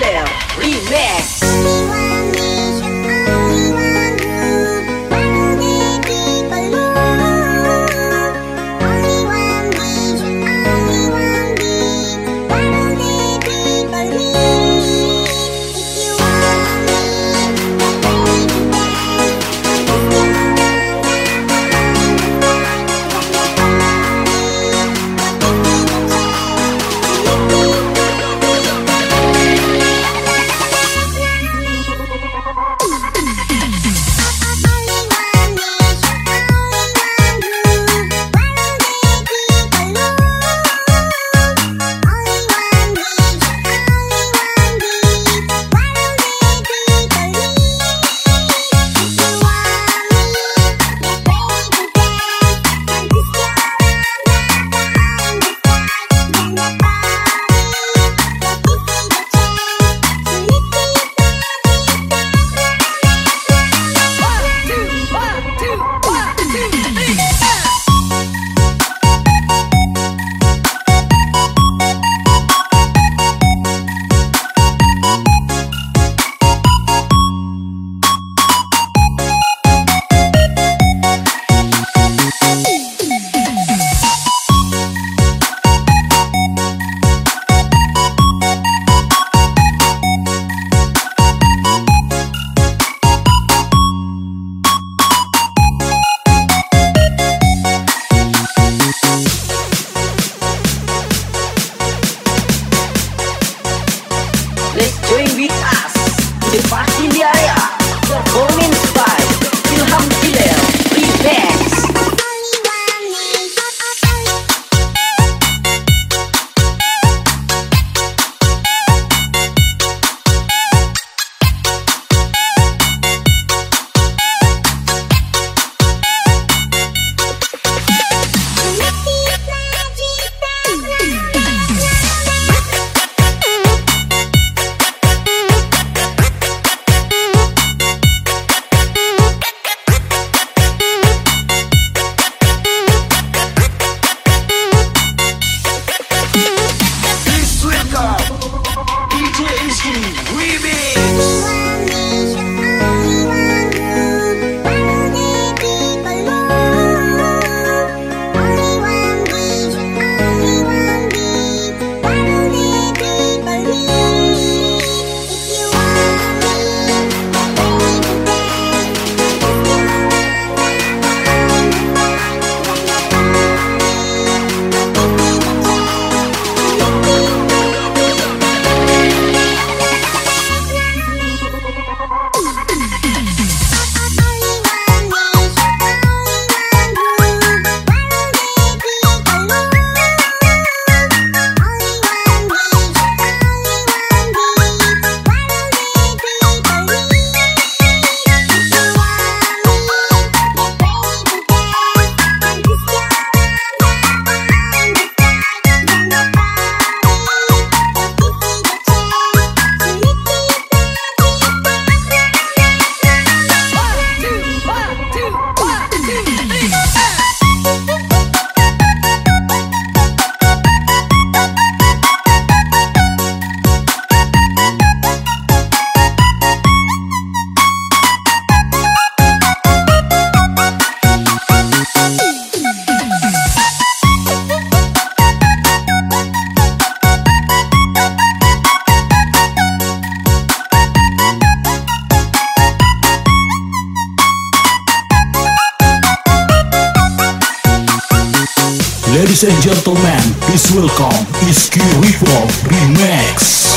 Léo. Ladies and gentlemen, please welcome Iski Revolve Remix.